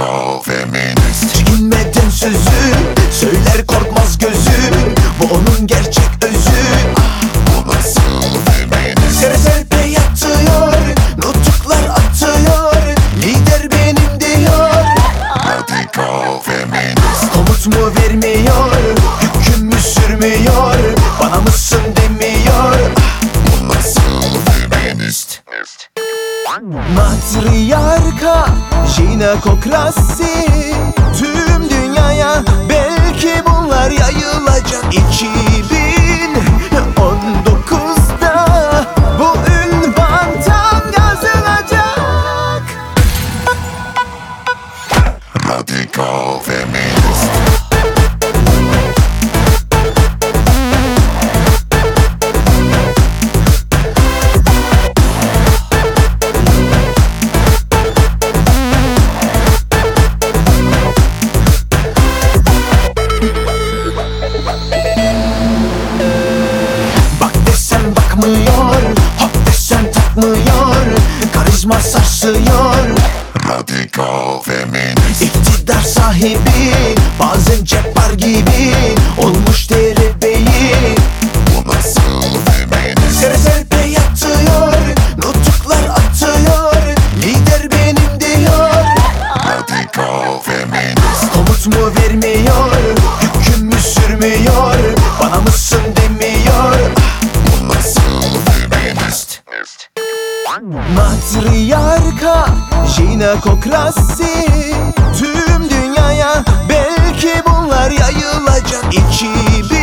Çok feminist. Çekinmeden sözü Söyler korkmaz gözü. Bu onun gerçek özü. Bu nasıl feminist? Sere serpe yatıyor Nutuklar atıyor. Lider benim diyor. Radikal feminist. Komut mu vermiyor Yükümü sürmüyor? Bana mısın Matriarka Jinekokrasi. Tüm dünyaya Belki bunlar yayılacak. 2019'da Bu ünvan tam Radikal feminist Karizma sarsıyor. Radikal feminist. İktidar sahibi Bazen cepar gibi Olmuş derebeyi Bu nasıl feminist? Sere serpe yatıyor Nutuklar atıyor Lider benim diyor. Radikal feminist. Komut mu vermiyor Hüküm mü sürmüyor? Bana mısın Matriarka Jinekokrasi. Tüm dünyaya Belki bunlar yayılacak. 2019'da